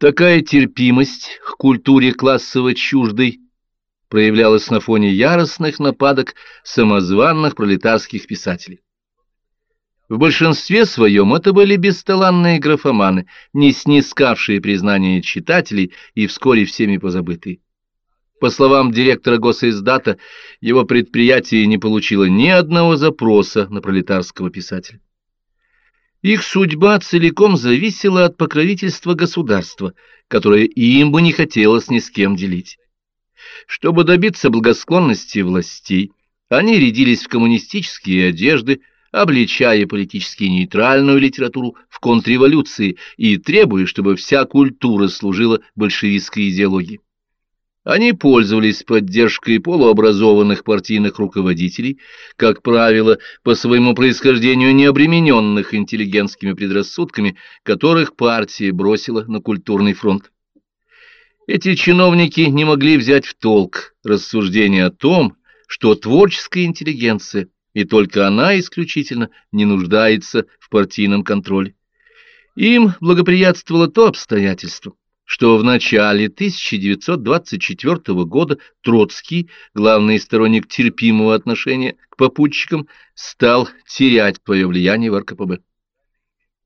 Такая терпимость к культуре классово чуждой проявлялась на фоне яростных нападок самозванных пролетарских писателей. В большинстве своем это были бесталанные графоманы, не снискавшие признания читателей и вскоре всеми позабытые. По словам директора госиздата, его предприятие не получило ни одного запроса на пролетарского писателя. Их судьба целиком зависела от покровительства государства, которое им бы не хотелось ни с кем делить. Чтобы добиться благосклонности властей, они рядились в коммунистические одежды, обличая политически нейтральную литературу в контрреволюции и требуя, чтобы вся культура служила большевистской идеологии. Они пользовались поддержкой полуобразованных партийных руководителей, как правило, по своему происхождению не обремененных интеллигентскими предрассудками, которых партия бросила на культурный фронт. Эти чиновники не могли взять в толк рассуждения о том, что творческая интеллигенция, и только она исключительно, не нуждается в партийном контроле. Им благоприятствовало то обстоятельство, что в начале 1924 года Троцкий, главный сторонник терпимого отношения к попутчикам, стал терять свое влияние в РКПБ.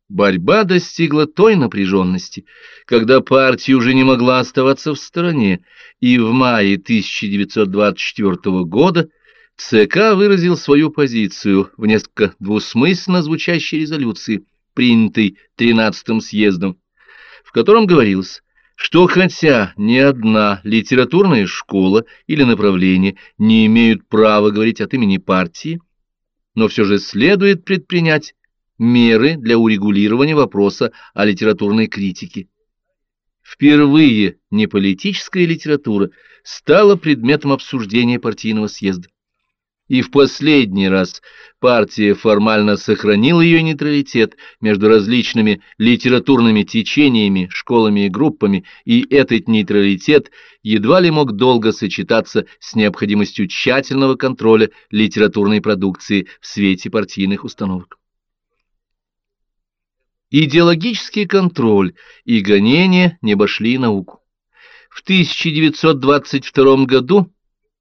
Борьба достигла той напряженности, когда партия уже не могла оставаться в стороне, и в мае 1924 года ЦК выразил свою позицию в несколько двусмысленно звучащей резолюции, принятой 13-м съездом, в котором говорилось, что хотя ни одна литературная школа или направление не имеют права говорить от имени партии, но все же следует предпринять меры для урегулирования вопроса о литературной критике. Впервые неполитическая литература стала предметом обсуждения партийного съезда и в последний раз партия формально сохранила ее нейтралитет между различными литературными течениями, школами и группами, и этот нейтралитет едва ли мог долго сочетаться с необходимостью тщательного контроля литературной продукции в свете партийных установок. Идеологический контроль и гонения не обошли науку. В 1922 году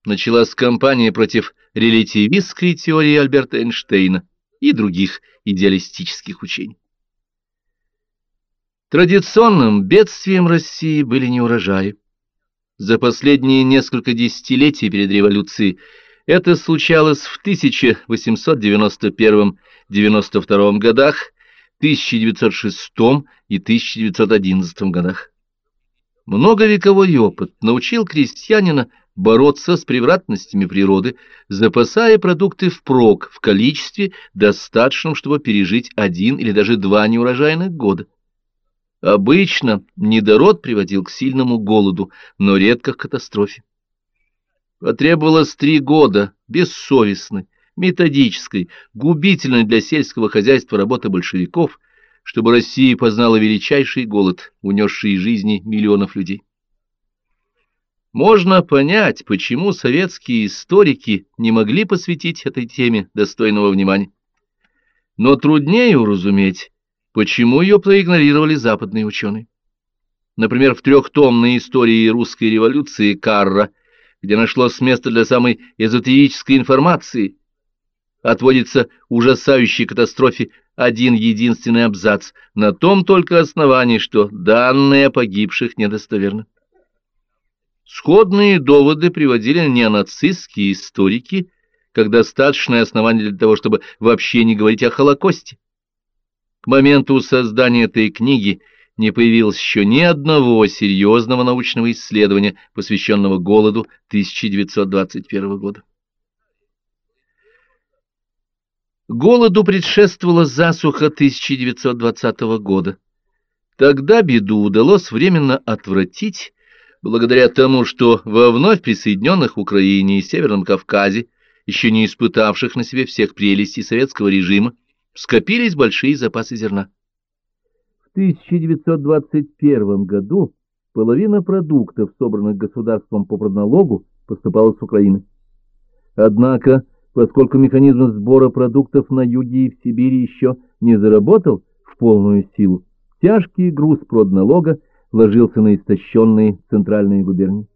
началась кампания против релятивистской теории Альберта Эйнштейна и других идеалистических учений. Традиционным бедствием России были неурожаи. За последние несколько десятилетий перед революцией это случалось в 1891-92 годах, 1906 и 1911 годах. Многовековой опыт научил крестьянина бороться с превратностями природы, запасая продукты впрок в количестве, достаточном, чтобы пережить один или даже два неурожайных года. Обычно недород приводил к сильному голоду, но редко к катастрофе. Потребовалось три года бессовестной, методической, губительной для сельского хозяйства работы большевиков, чтобы Россия познала величайший голод, унесший жизни миллионов людей. Можно понять, почему советские историки не могли посвятить этой теме достойного внимания. Но труднее уразуметь, почему ее проигнорировали западные ученые. Например, в трехтомной истории русской революции Карра, где нашлось место для самой эзотерической информации, отводится ужасающей катастрофе один единственный абзац, на том только основании, что данные о погибших недостоверны. Сходные доводы приводили неонацистские историки, как достаточное основание для того, чтобы вообще не говорить о Холокосте. К моменту создания этой книги не появилось еще ни одного серьезного научного исследования, посвященного голоду 1921 года. Голоду предшествовала засуха 1920 года. Тогда беду удалось временно отвратить, благодаря тому, что во вновь присоединенных Украине и Северном Кавказе, еще не испытавших на себе всех прелестей советского режима, скопились большие запасы зерна. В 1921 году половина продуктов, собранных государством по продналогу, поступала с Украины. Однако, поскольку механизм сбора продуктов на юге и в Сибири еще не заработал в полную силу, тяжкий груз продналога ложился на истощенные центральные губернии.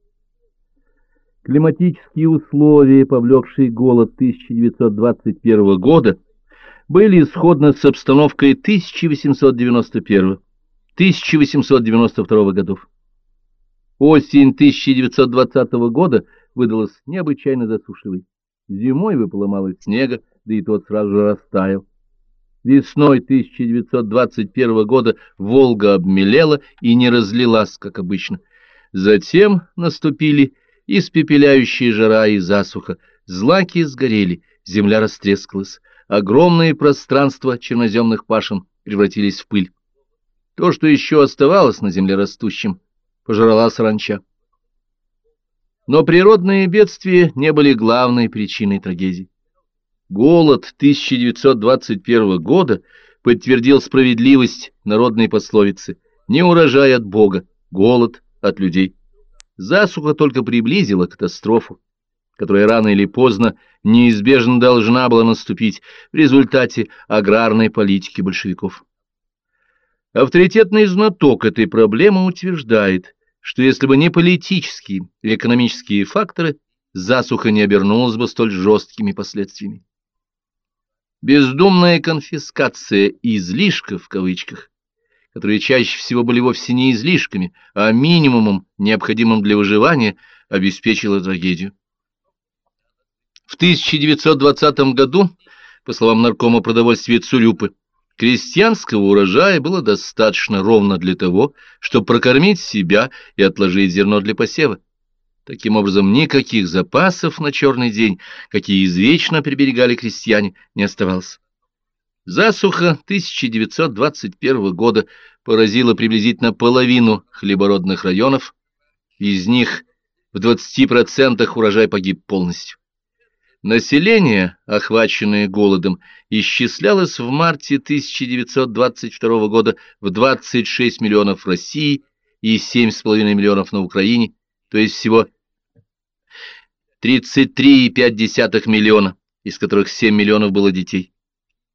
Климатические условия, повлекшие голод 1921 года, были исходно с обстановкой 1891-1892 годов. Осень 1920 года выдалась необычайно засушливой. Зимой выпало мало снега, да и тот сразу же растаял. Весной 1921 года Волга обмелела и не разлилась, как обычно. Затем наступили испепеляющие жара и засуха, злаки сгорели, земля растрескалась, огромные пространства черноземных пашин превратились в пыль. То, что еще оставалось на земле растущим, пожрала саранча. Но природные бедствия не были главной причиной трагедии. Голод 1921 года подтвердил справедливость народной пословицы «Не урожай от Бога, голод от людей». Засуха только приблизила катастрофу, которая рано или поздно неизбежно должна была наступить в результате аграрной политики большевиков. Авторитетный знаток этой проблемы утверждает, что если бы не политические и экономические факторы, засуха не обернулась бы столь жесткими последствиями. Бездумная конфискация «излишков» в кавычках, которые чаще всего были вовсе не излишками, а минимумом, необходимым для выживания, обеспечила трагедию. В 1920 году, по словам наркома продовольствия Цурюпы, крестьянского урожая было достаточно ровно для того, чтобы прокормить себя и отложить зерно для посева. Таким образом, никаких запасов на черный день, какие извечно приберегали крестьяне, не оставалось. Засуха 1921 года поразила приблизительно половину хлебородных районов, из них в 20% урожай погиб полностью. Население, охваченное голодом, исчислялось в марте 1922 года в 26 миллионов в России и 7,5 миллионов на Украине, то есть всего 33,5 миллиона, из которых 7 миллионов было детей.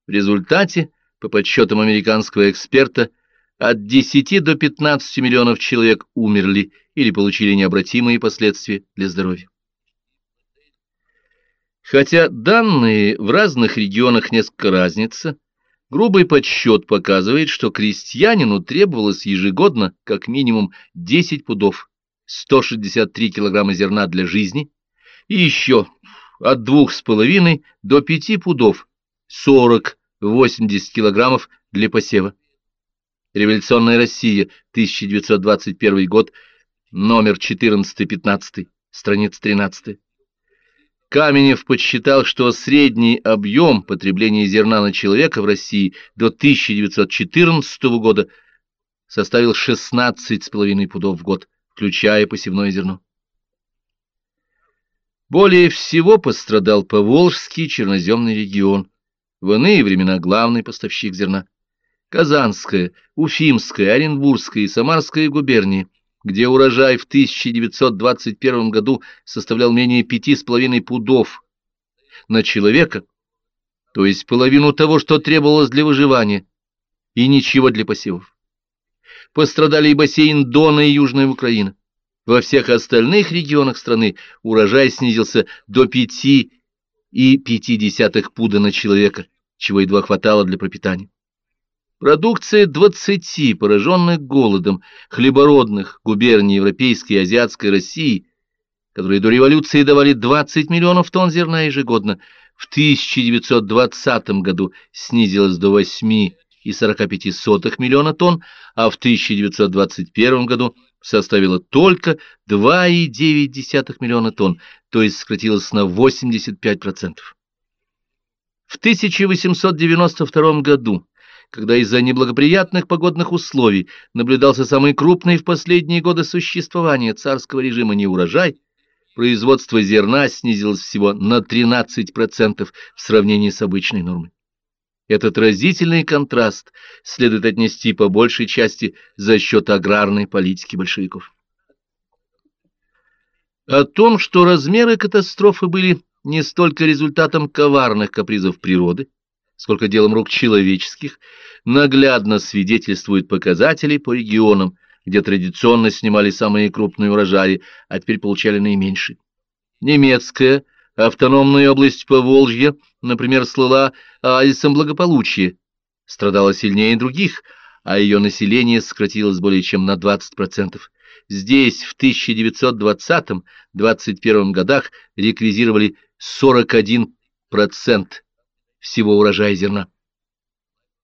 В результате, по подсчетам американского эксперта, от 10 до 15 миллионов человек умерли или получили необратимые последствия для здоровья. Хотя данные в разных регионах несколько разнятся, грубый подсчет показывает, что крестьянину требовалось ежегодно как минимум 10 пудов, 163 килограмма зерна для жизни – и еще от двух с половиной до пяти пудов, 40-80 килограммов для посева. Революционная Россия, 1921 год, номер 14-15, страница 13. Каменев подсчитал, что средний объем потребления зерна на человека в России до 1914 года составил 16,5 пудов в год, включая посевное зерно. Более всего пострадал Поволжский черноземный регион, в иные времена главный поставщик зерна. Казанская, Уфимская, Оренбургская и Самарская губернии, где урожай в 1921 году составлял менее пяти с половиной пудов на человека, то есть половину того, что требовалось для выживания, и ничего для посевов. Пострадали и бассейн Дона и Южная Украина. Во всех остальных регионах страны урожай снизился до 5,5 пуда на человека, чего едва хватало для пропитания. Продукция 20 пораженных голодом хлебородных губерний Европейской и Азиатской России, которые до революции давали 20 миллионов тонн зерна ежегодно, в 1920 году снизилась до 8,45 миллиона тонн, а в 1921 году – составила только 2,9 миллиона тонн, то есть сократилась на 85%. В 1892 году, когда из-за неблагоприятных погодных условий наблюдался самый крупный в последние годы существования царского режима неурожай, производство зерна снизилось всего на 13% в сравнении с обычной нормой. Этот разительный контраст следует отнести по большей части за счет аграрной политики большевиков. О том, что размеры катастрофы были не столько результатом коварных капризов природы, сколько делом рук человеческих, наглядно свидетельствуют показатели по регионам, где традиционно снимали самые крупные урожаи, а теперь получали наименьшие. Немецкая автономная область Поволжья, например, слыла оазисом благополучия, страдала сильнее других, а ее население сократилось более чем на 20%. Здесь в 1920-21 годах реквизировали 41% всего урожая зерна.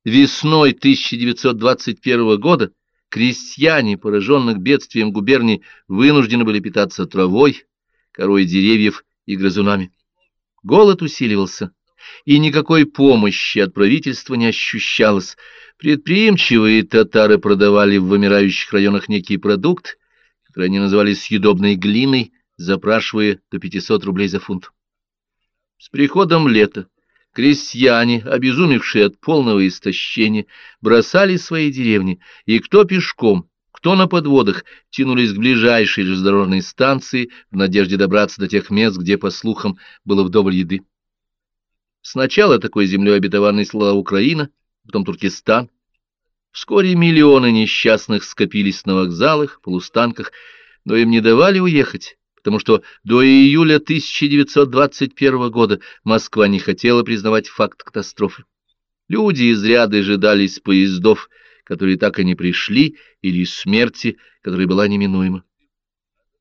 Весной 1921 года крестьяне, пораженных бедствием губерний, вынуждены были питаться травой, корой деревьев и грызунами. Голод усиливался, и никакой помощи от правительства не ощущалось. Предприимчивые татары продавали в вымирающих районах некий продукт, который они называли съедобной глиной, запрашивая до 500 рублей за фунт. С приходом лета крестьяне, обезумевшие от полного истощения, бросали свои деревни, и кто пешком, кто на подводах, тянулись к ближайшей железнодорожной станции в надежде добраться до тех мест, где, по слухам, было вдоволь еды. Сначала такой землей обетованной слала Украина, потом Туркестан. Вскоре миллионы несчастных скопились на вокзалах, полустанках, но им не давали уехать, потому что до июля 1921 года Москва не хотела признавать факт катастрофы. Люди из ряда ожидались поездов, которые так и не пришли, или смерти, которая была неминуема.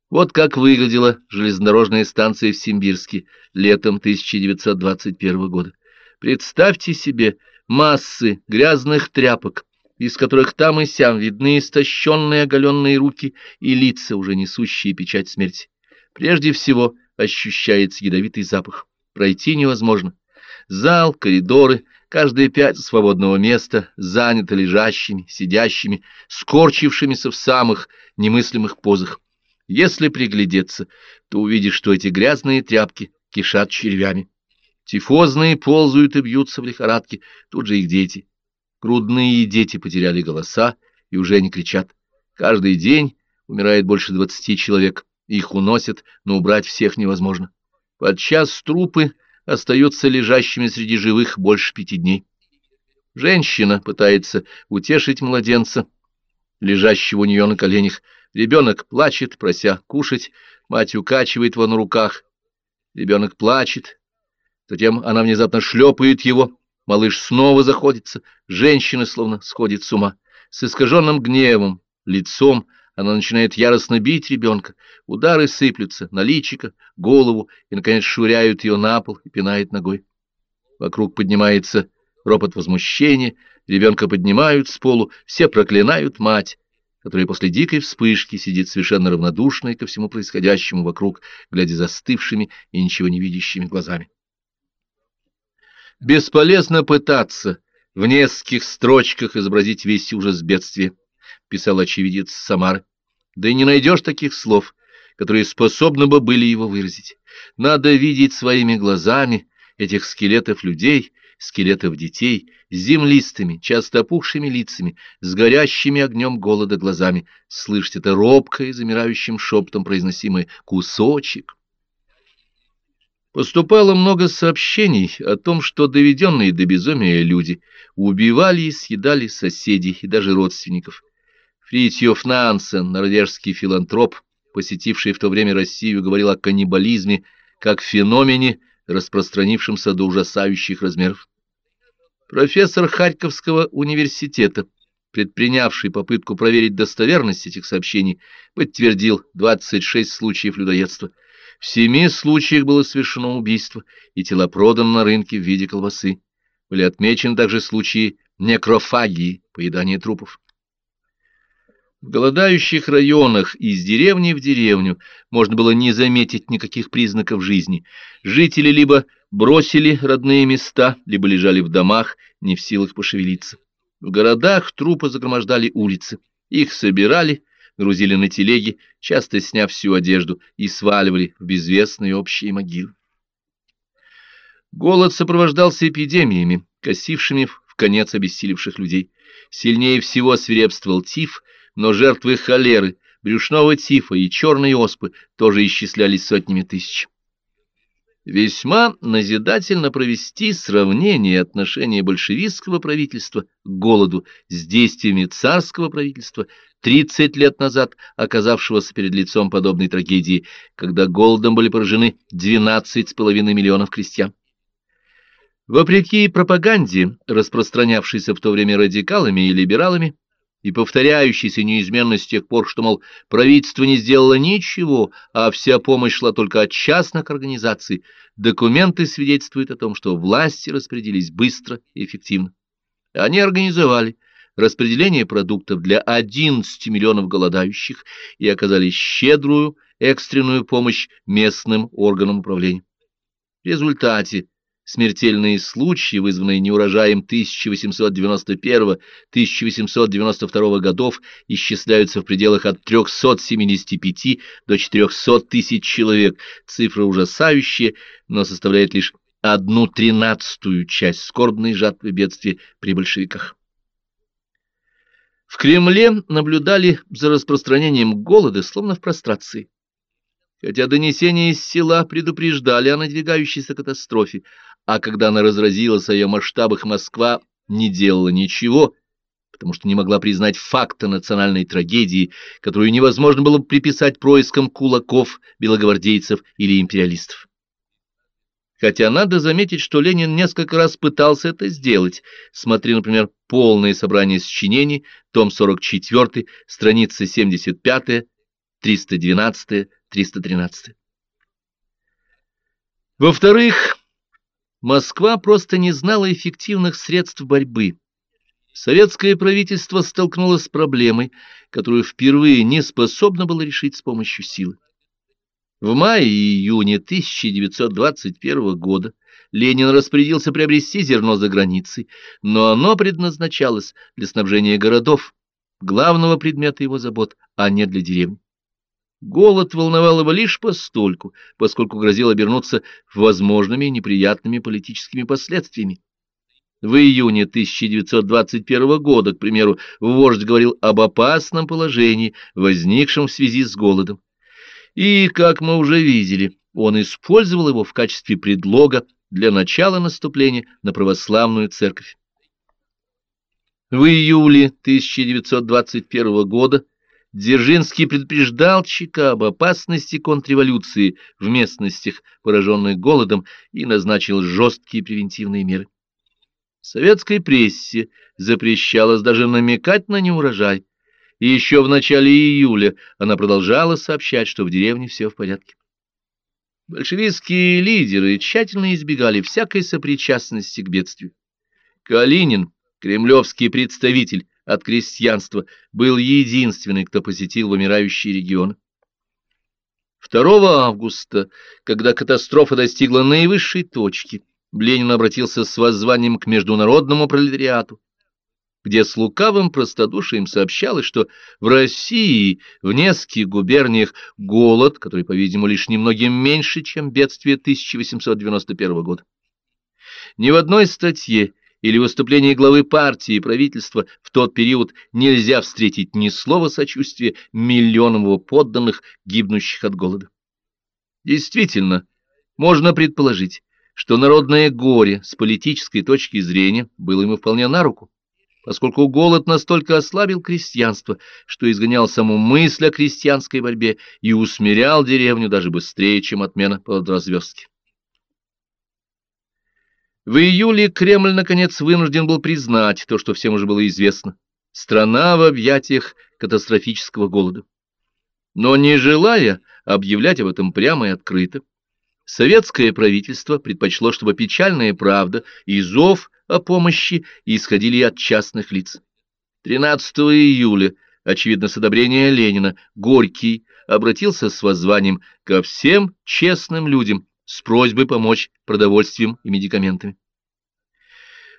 Вот как выглядела железнодорожная станция в Симбирске летом 1921 года. Представьте себе массы грязных тряпок, из которых там и сям видны истощенные оголенные руки и лица, уже несущие печать смерти. Прежде всего ощущается ядовитый запах. Пройти невозможно. Зал, коридоры, каждые пять свободного места заняты лежащими, сидящими, скорчившимися в самых немыслимых позах. Если приглядеться, то увидишь, что эти грязные тряпки кишат червями. Тифозные ползают и бьются в лихорадке, тут же их дети. Грудные дети потеряли голоса и уже не кричат. Каждый день умирает больше двадцати человек. Их уносят, но убрать всех невозможно. Подчас трупы остаются лежащими среди живых больше пяти дней. Женщина пытается утешить младенца, лежащего у нее на коленях, Ребенок плачет, прося кушать, мать укачивает его на руках. Ребенок плачет, затем она внезапно шлепает его, малыш снова заходится, женщина словно сходит с ума. С искаженным гневом, лицом она начинает яростно бить ребенка, удары сыплются на личико, голову и, наконец, швыряют ее на пол и пинает ногой. Вокруг поднимается ропот возмущения, ребенка поднимают с полу, все проклинают мать, которая после дикой вспышки сидит совершенно равнодушной ко всему происходящему вокруг, глядя застывшими и ничего не видящими глазами. «Бесполезно пытаться в нескольких строчках изобразить весь ужас бедствия», — писал очевидец Самары. «Да и не найдешь таких слов, которые способны бы были его выразить. Надо видеть своими глазами этих скелетов людей, скелетов детей, землистыми, часто опухшими лицами, с горящими огнем голода глазами, слышать это робкое, замирающим шепотом произносимое «кусочек». Поступало много сообщений о том, что доведенные до безумия люди убивали и съедали соседей и даже родственников. Фритьёф Нансен, норвежский филантроп, посетивший в то время Россию, говорил о каннибализме как феномене, распространившемся до ужасающих размеров. Профессор Харьковского университета, предпринявший попытку проверить достоверность этих сообщений, подтвердил 26 случаев людоедства. В семи случаях было совершено убийство, и тела проданы на рынке в виде колбасы. Были отмечены также случаи некрофагии, поедания трупов. В голодающих районах из деревни в деревню можно было не заметить никаких признаков жизни. Жители либо бросили родные места, либо лежали в домах, не в силах пошевелиться. В городах трупы загромождали улицы. Их собирали, грузили на телеги, часто сняв всю одежду, и сваливали в безвестные общие могилы. Голод сопровождался эпидемиями, косившими в конец обессилевших людей. Сильнее всего свирепствовал тиф — но жертвы холеры, брюшного тифа и черной оспы тоже исчислялись сотнями тысяч. Весьма назидательно провести сравнение отношения большевистского правительства к голоду с действиями царского правительства 30 лет назад оказавшегося перед лицом подобной трагедии, когда голодом были поражены 12,5 миллионов крестьян. Вопреки пропаганде, распространявшейся в то время радикалами и либералами, и повторяющийся неизменно с тех пор, что, мол, правительство не сделало ничего, а вся помощь шла только от частных организаций, документы свидетельствуют о том, что власти распределились быстро и эффективно. Они организовали распределение продуктов для 11 миллионов голодающих и оказали щедрую экстренную помощь местным органам управления. В результате Смертельные случаи, вызванные неурожаем 1891-1892 годов, исчисляются в пределах от 375 до 400 тысяч человек. Цифра ужасающая, но составляет лишь одну тринадцатую часть скорбной жатвы бедствия при большевиках. В Кремле наблюдали за распространением голода, словно в прострации. Хотя донесения из села предупреждали о надвигающейся катастрофе, а когда она разразилась о ее масштабах, Москва не делала ничего, потому что не могла признать факта национальной трагедии, которую невозможно было приписать проискам кулаков, белогвардейцев или империалистов. Хотя надо заметить, что Ленин несколько раз пытался это сделать. Смотри, например, полное собрание сочинений, том 44, страница 75, 312, 313. Во-вторых, Москва просто не знала эффективных средств борьбы. Советское правительство столкнулось с проблемой, которую впервые не способно было решить с помощью силы. В мае и июне 1921 года Ленин распорядился приобрести зерно за границей, но оно предназначалось для снабжения городов, главного предмета его забот, а не для деревни. Голод волновал его лишь постольку, поскольку грозил обернуться возможными неприятными политическими последствиями. В июне 1921 года, к примеру, вождь говорил об опасном положении, возникшем в связи с голодом. И, как мы уже видели, он использовал его в качестве предлога для начала наступления на православную церковь. В июле 1921 года Дзержинский предупреждал ЧК об опасности контрреволюции в местностях, пораженных голодом, и назначил жесткие превентивные меры. Советской прессе запрещалось даже намекать на неурожай, и еще в начале июля она продолжала сообщать, что в деревне все в порядке. Большевистские лидеры тщательно избегали всякой сопричастности к бедствию. Калинин, кремлевский представитель, от крестьянства, был единственный, кто посетил вымирающие регионы. 2 августа, когда катастрофа достигла наивысшей точки, Ленин обратился с воззванием к международному пролетариату, где с лукавым простодушием сообщалось, что в России в нескольких губерниях голод, который, по-видимому, лишь немногим меньше, чем бедствие 1891 года. Ни в одной статье или выступление главы партии и правительства в тот период нельзя встретить ни слова сочувствия миллионам его подданных, гибнущих от голода. Действительно, можно предположить, что народное горе с политической точки зрения было ему вполне на руку, поскольку голод настолько ослабил крестьянство, что изгонял саму мысль о крестьянской борьбе и усмирял деревню даже быстрее, чем отмена под разверстки. В июле Кремль, наконец, вынужден был признать то, что всем уже было известно. Страна в объятиях катастрофического голода. Но не желая объявлять об этом прямо и открыто, советское правительство предпочло, чтобы печальная правда и зов о помощи исходили от частных лиц. 13 июля, очевидно, с одобрения Ленина, Горький обратился с воззванием ко всем честным людям, с просьбой помочь продовольствием и медикаментами.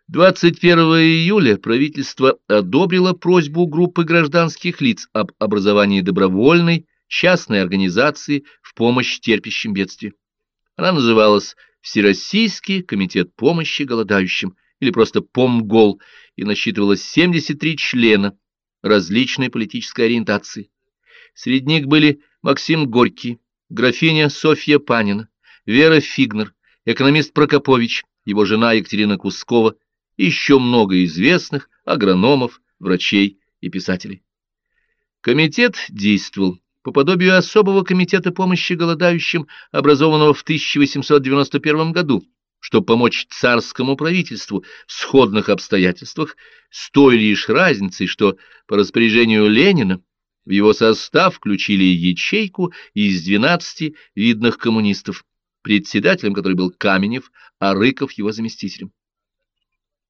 21 июля правительство одобрило просьбу группы гражданских лиц об образовании добровольной частной организации в помощь терпящим бедствия. Она называлась Всероссийский комитет помощи голодающим или просто ПОМГОЛ и насчитывала 73 члена различной политической ориентации. Среди них были Максим Горький, графиня Софья Панина, Вера Фигнер, экономист Прокопович, его жена Екатерина Кускова еще много известных агрономов, врачей и писателей. Комитет действовал по подобию особого комитета помощи голодающим, образованного в 1891 году, чтобы помочь царскому правительству в сходных обстоятельствах, с той лишь разницей, что по распоряжению Ленина в его состав включили ячейку из 12 видных коммунистов, председателем которой был Каменев, а Рыков его заместителем.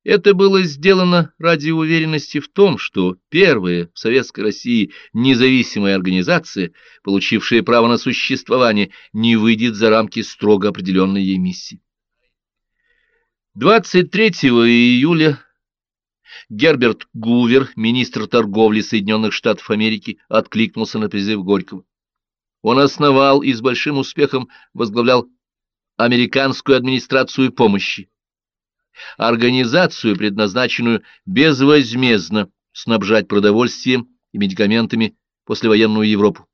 Это было сделано ради уверенности в том, что первая в Советской России независимая организация, получившая право на существование, не выйдет за рамки строго определенной ей миссии. 23 июля Герберт Гувер, министр торговли Соединенных Штатов Америки, откликнулся на призыв Горького. Он основал и с большим успехом возглавлял американскую администрацию помощи, организацию, предназначенную безвозмездно снабжать продовольствием и медикаментами послевоенную Европу.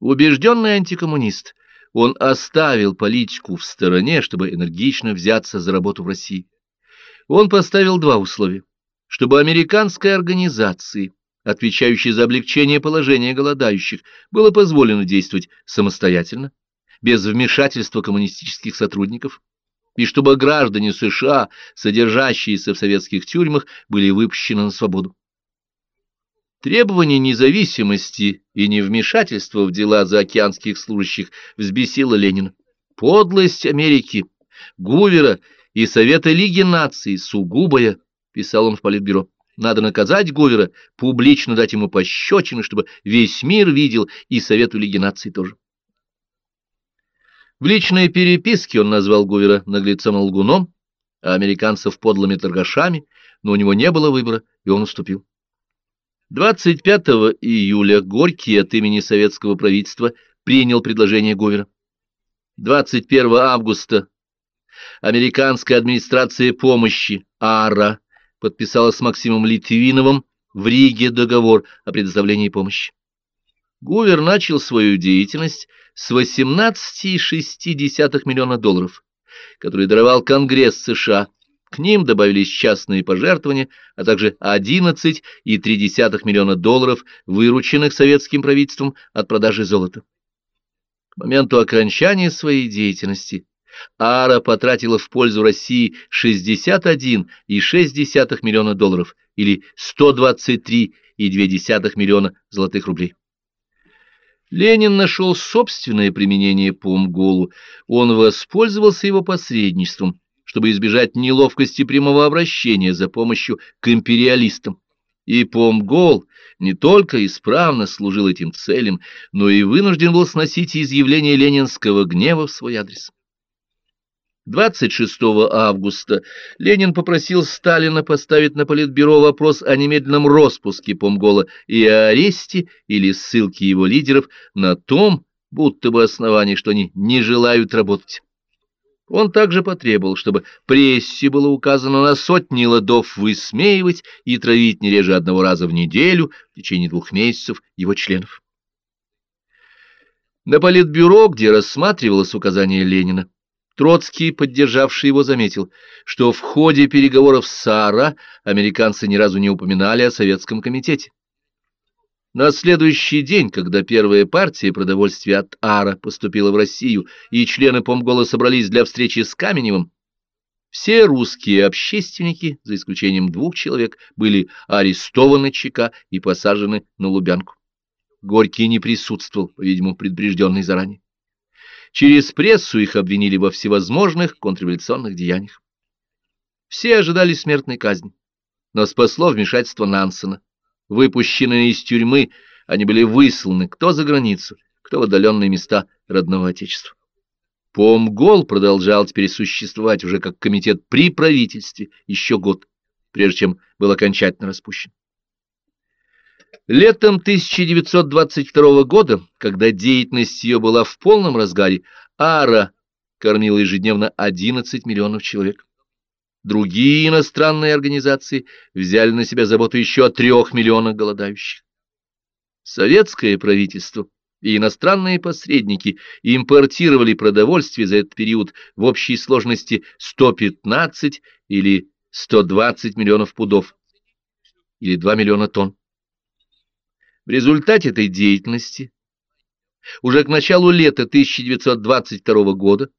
Убежденный антикоммунист, он оставил политику в стороне, чтобы энергично взяться за работу в России. Он поставил два условия. Чтобы американской организации, отвечающей за облегчение положения голодающих, было позволено действовать самостоятельно, без вмешательства коммунистических сотрудников, и чтобы граждане США, содержащиеся в советских тюрьмах, были выпущены на свободу. Требование независимости и невмешательства в дела заокеанских служащих взбесило Ленина. Подлость Америки, Гувера и Совета Лиги наций сугубая, писал он в Политбюро. Надо наказать Гувера, публично дать ему пощечины, чтобы весь мир видел, и Совету Лиги наций тоже. В личной переписке он назвал Гувера наглецом-лгуном, а американцев подлыми торгашами, но у него не было выбора, и он уступил. 25 июля Горький от имени советского правительства принял предложение Гувера. 21 августа американская администрация помощи АРА подписала с Максимом Литвиновым в Риге договор о предоставлении помощи. Гувер начал свою деятельность с 18,6 миллиона долларов, которые даровал Конгресс США. К ним добавились частные пожертвования, а также 11,3 миллиона долларов, вырученных советским правительством от продажи золота. К моменту окончания своей деятельности Ара потратила в пользу России 61,6 миллиона долларов или 123,2 миллиона золотых рублей. Ленин нашел собственное применение по Мголу. Он воспользовался его посредничеством, чтобы избежать неловкости прямого обращения за помощью к империалистам. И Помгол не только исправно служил этим целям, но и вынужден был сносить изъявление ленинского гнева в свой адрес. 26 августа Ленин попросил Сталина поставить на Политбюро вопрос о немедленном распуске Помгола и о аресте или ссылке его лидеров на том, будто бы основании, что они не желают работать. Он также потребовал, чтобы прессе было указано на сотни ладов высмеивать и травить не реже одного раза в неделю в течение двух месяцев его членов. На Политбюро, где рассматривалось указание Ленина, Троцкий, поддержавший его, заметил, что в ходе переговоров с САРА американцы ни разу не упоминали о Советском комитете. На следующий день, когда первая партия продовольствия от АРА поступила в Россию, и члены Помгола собрались для встречи с Каменевым, все русские общественники, за исключением двух человек, были арестованы ЧК и посажены на Лубянку. Горький не присутствовал, по-видимому, предупрежденный заранее. Через прессу их обвинили во всевозможных контрреволюционных деяниях. Все ожидали смертной казни, но спасло вмешательство Нансена. Выпущенные из тюрьмы, они были высланы кто за границу, кто в отдаленные места родного отечества. Помгол продолжал теперь существовать уже как комитет при правительстве еще год, прежде чем был окончательно распущен. Летом 1922 года, когда деятельность ее была в полном разгаре, Ара кормила ежедневно 11 миллионов человек. Другие иностранные организации взяли на себя заботу еще о трех миллионах голодающих. Советское правительство и иностранные посредники импортировали продовольствие за этот период в общей сложности 115 или 120 миллионов пудов или 2 миллиона тонн. В результате этой деятельности уже к началу лета 1922 года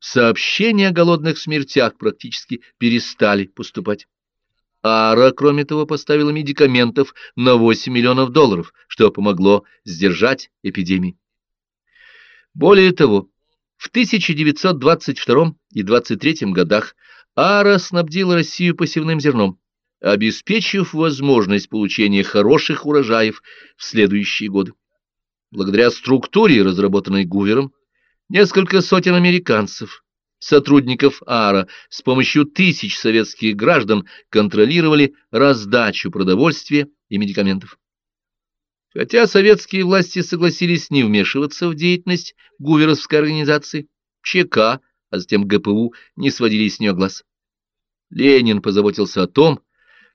сообщения о голодных смертях практически перестали поступать. Ара, кроме того, поставила медикаментов на 8 миллионов долларов, что помогло сдержать эпидемии. Более того, в 1922 и 23 годах Ара снабдила Россию посевным зерном, обеспечив возможность получения хороших урожаев в следующие годы. Благодаря структуре, разработанной Гувером, несколько сотен американцев, сотрудников АРА, с помощью тысяч советских граждан контролировали раздачу продовольствия и медикаментов. Хотя советские власти согласились не вмешиваться в деятельность гуверовской организации, ЧК, а затем ГПУ не сводили с нее глаз. Ленин позаботился о том,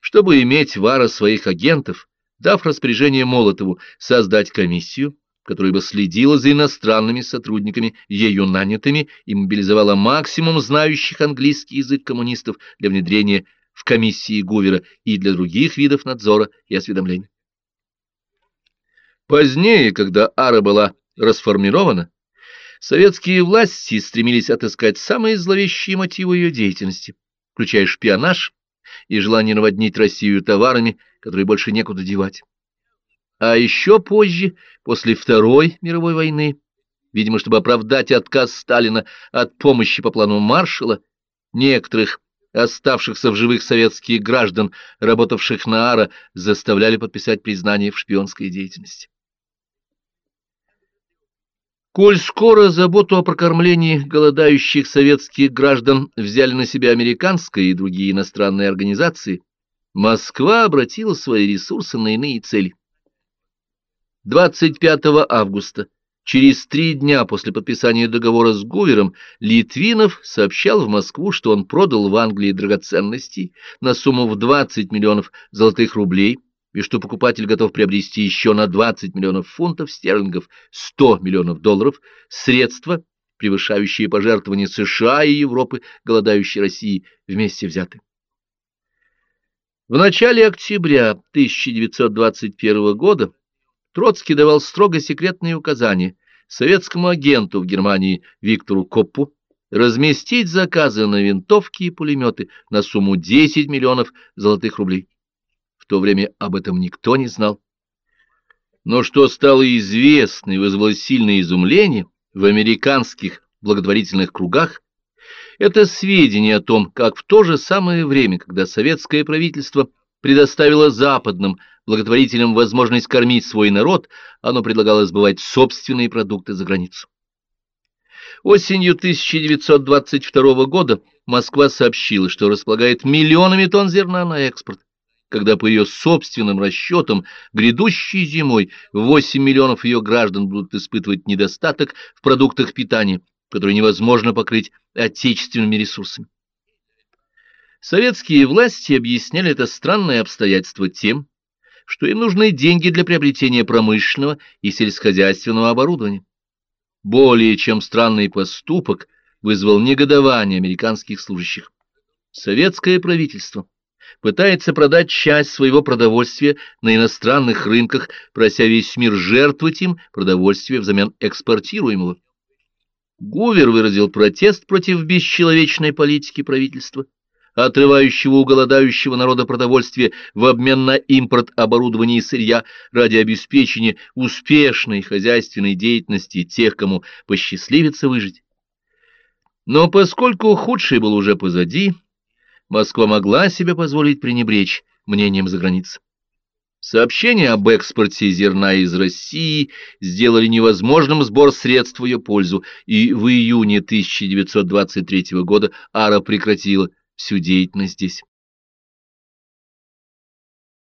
чтобы иметь в АРА своих агентов, дав распоряжение Молотову создать комиссию, которая бы следила за иностранными сотрудниками, ею нанятыми, и мобилизовала максимум знающих английский язык коммунистов для внедрения в комиссии Гувера и для других видов надзора и осведомления. Позднее, когда Ара была расформирована, советские власти стремились отыскать самые зловещие мотивы ее деятельности, включая шпионаж и желание наводнить Россию товарами, которые больше некуда девать. А еще позже, после Второй мировой войны, видимо, чтобы оправдать отказ Сталина от помощи по плану маршала, некоторых оставшихся в живых советских граждан, работавших на АРА, заставляли подписать признание в шпионской деятельности. Коль скоро заботу о прокормлении голодающих советских граждан взяли на себя американская и другие иностранные организации, Москва обратила свои ресурсы на иные цели. 25 августа, через три дня после подписания договора с Гувером, Литвинов сообщал в Москву, что он продал в Англии драгоценности на сумму в 20 миллионов золотых рублей и что покупатель готов приобрести еще на 20 миллионов фунтов стерлингов 100 миллионов долларов средства, превышающие пожертвования США и Европы, голодающей России, вместе взяты. В начале октября 1921 года Троцкий давал строго секретные указания советскому агенту в Германии Виктору Коппу разместить заказы на винтовки и пулеметы на сумму 10 миллионов золотых рублей. То время об этом никто не знал. Но что стало известно и вызвало сильное изумление в американских благотворительных кругах, это сведения о том, как в то же самое время, когда советское правительство предоставило западным благотворителям возможность кормить свой народ, оно предлагало сбывать собственные продукты за границу. Осенью 1922 года Москва сообщила, что располагает миллионами тонн зерна на экспорт, когда по ее собственным расчетам грядущей зимой 8 миллионов ее граждан будут испытывать недостаток в продуктах питания, который невозможно покрыть отечественными ресурсами. Советские власти объясняли это странное обстоятельство тем, что им нужны деньги для приобретения промышленного и сельскохозяйственного оборудования. Более чем странный поступок вызвал негодование американских служащих. Советское правительство пытается продать часть своего продовольствия на иностранных рынках, прося весь мир жертвовать им продовольствие взамен экспортируемого. Гувер выразил протест против бесчеловечной политики правительства отрывающего у голодающего народа продовольствие в обмен на импорт оборудования и сырья ради обеспечения успешной хозяйственной деятельности тех, кому посчастливится выжить. Но поскольку худшее было уже позади, Москва могла себе позволить пренебречь мнением за границей. Сообщения об экспорте зерна из России сделали невозможным сбор средств в ее пользу, и в июне 1923 года Ара прекратила всю деятельность здесь.